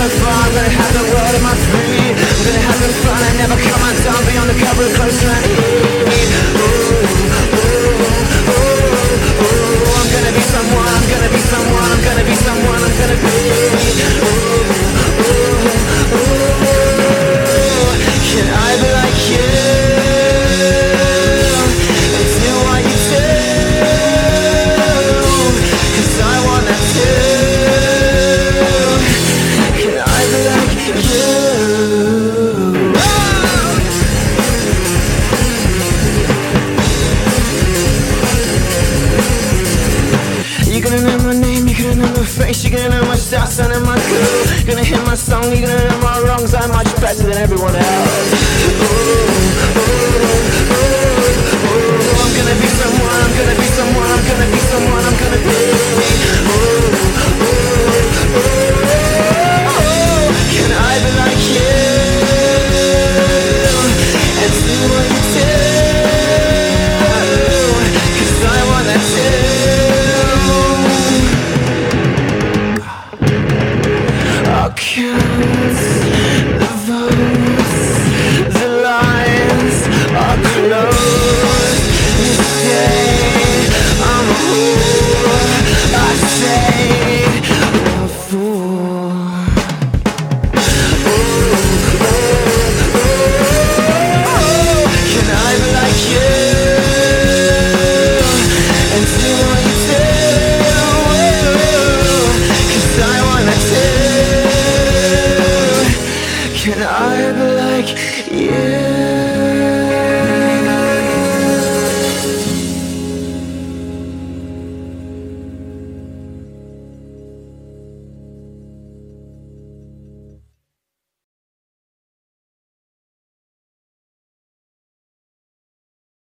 the Father Gonna know face, you're gonna know my shots and my cool Gonna hear my song, you're gonna know my wrongs I'm much better than everyone else Ooh.